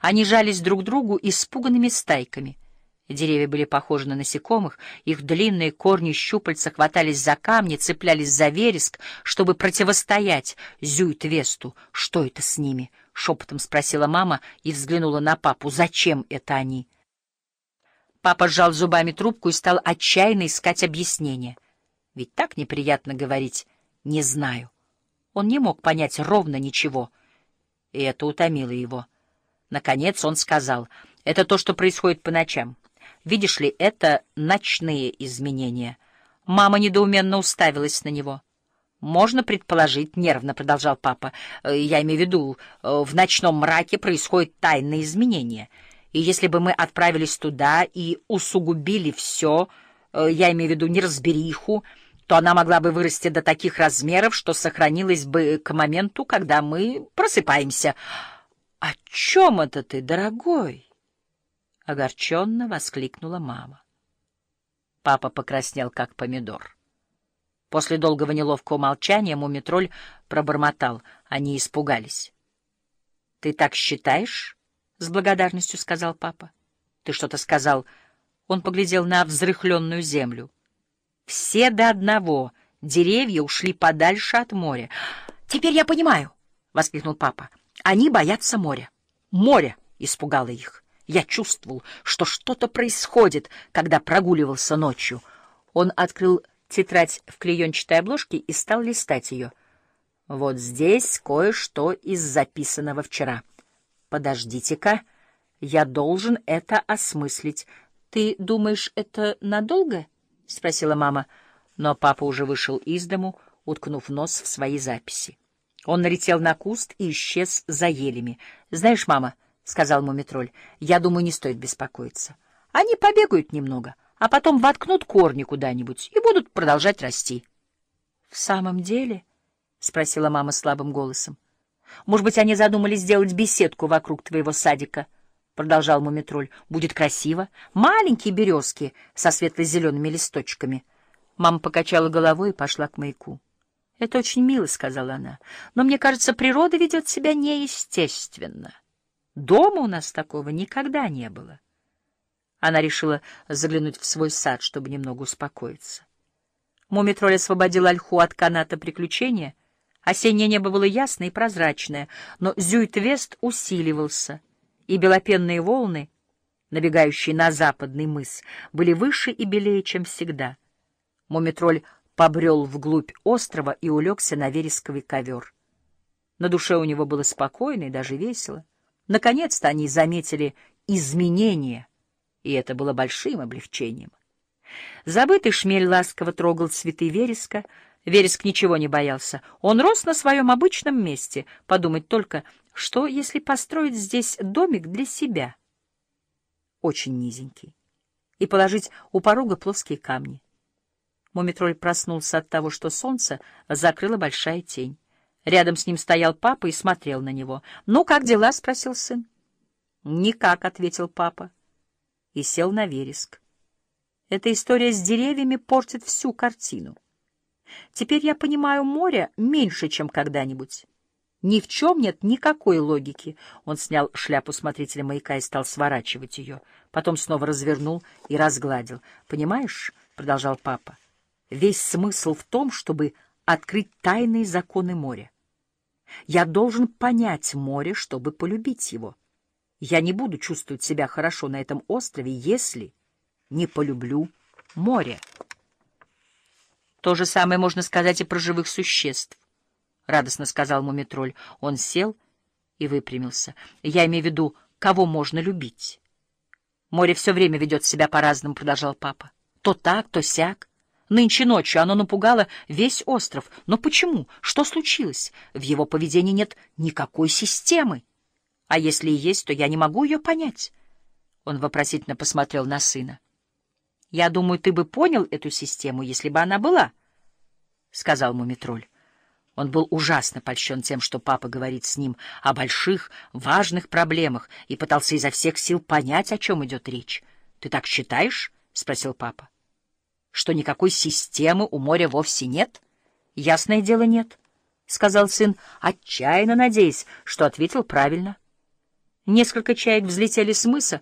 Они жались друг к другу испуганными стайками. Деревья были похожи на насекомых, их длинные корни щупальца хватались за камни, цеплялись за вереск, чтобы противостоять Зюит-Весту. «Что это с ними?» — шепотом спросила мама и взглянула на папу. «Зачем это они?» Папа сжал зубами трубку и стал отчаянно искать объяснение. Ведь так неприятно говорить «не знаю». Он не мог понять ровно ничего, и это утомило его. Наконец он сказал, «Это то, что происходит по ночам. Видишь ли, это ночные изменения». Мама недоуменно уставилась на него. «Можно предположить, — нервно продолжал папа, — я имею в виду, в ночном мраке происходят тайные изменения». И если бы мы отправились туда и усугубили все, э, я имею в виду неразбериху, то она могла бы вырасти до таких размеров, что сохранилась бы к моменту, когда мы просыпаемся. — О чем это ты, дорогой? — огорченно воскликнула мама. Папа покраснел, как помидор. После долгого неловкого молчания мумитроль пробормотал. Они испугались. — Ты так считаешь? — с благодарностью сказал папа. — Ты что-то сказал. Он поглядел на взрыхленную землю. Все до одного деревья ушли подальше от моря. — Теперь я понимаю, — воскликнул папа. — Они боятся моря. Море испугало их. Я чувствовал, что что-то происходит, когда прогуливался ночью. Он открыл тетрадь в клеенчатой обложке и стал листать ее. Вот здесь кое-что из записанного вчера. Подождите-ка, я должен это осмыслить. Ты думаешь, это надолго? — спросила мама. Но папа уже вышел из дому, уткнув нос в свои записи. Он налетел на куст и исчез за елями. — Знаешь, мама, — сказал Мумитроль, — я думаю, не стоит беспокоиться. Они побегают немного, а потом воткнут корни куда-нибудь и будут продолжать расти. — В самом деле? — спросила мама слабым голосом. — может быть, они задумали сделать беседку вокруг твоего садика? — продолжал Мумитроль. — Будет красиво. Маленькие березки со светло-зелеными листочками. Мама покачала головой и пошла к маяку. — Это очень мило, — сказала она. — Но мне кажется, природа ведет себя неестественно. Дома у нас такого никогда не было. Она решила заглянуть в свой сад, чтобы немного успокоиться. Мумитроль освободил ольху от каната приключения — Осеннее небо было ясное и прозрачное, но Зюит-Вест усиливался, и белопенные волны, набегающие на западный мыс, были выше и белее, чем всегда. Мумитроль побрел вглубь острова и улегся на вересковый ковер. На душе у него было спокойно и даже весело. Наконец-то они заметили изменения, и это было большим облегчением. Забытый шмель ласково трогал цветы вереска, Вереск ничего не боялся. Он рос на своем обычном месте. Подумать только, что если построить здесь домик для себя? Очень низенький. И положить у порога плоские камни. Мумитроль проснулся от того, что солнце закрыло большая тень. Рядом с ним стоял папа и смотрел на него. — Ну, как дела? — спросил сын. — Никак, — ответил папа. И сел на вереск. Эта история с деревьями портит всю картину. Теперь я понимаю море меньше, чем когда-нибудь. Ни в чем нет никакой логики. Он снял шляпу смотрителя маяка и стал сворачивать ее. Потом снова развернул и разгладил. «Понимаешь, — продолжал папа, — весь смысл в том, чтобы открыть тайные законы моря. Я должен понять море, чтобы полюбить его. Я не буду чувствовать себя хорошо на этом острове, если не полюблю море». То же самое можно сказать и про живых существ, — радостно сказал Мумитроль. Он сел и выпрямился. Я имею в виду, кого можно любить. Море все время ведет себя по-разному, — продолжал папа. То так, то сяк. Нынче ночью оно напугало весь остров. Но почему? Что случилось? В его поведении нет никакой системы. А если и есть, то я не могу ее понять. Он вопросительно посмотрел на сына. Я думаю, ты бы понял эту систему, если бы она была, — сказал Мумитроль. Он был ужасно польщен тем, что папа говорит с ним о больших, важных проблемах, и пытался изо всех сил понять, о чем идет речь. — Ты так считаешь? — спросил папа. — Что никакой системы у моря вовсе нет? — Ясное дело, нет, — сказал сын, отчаянно надеясь, что ответил правильно. — Несколько чаек взлетели с мыса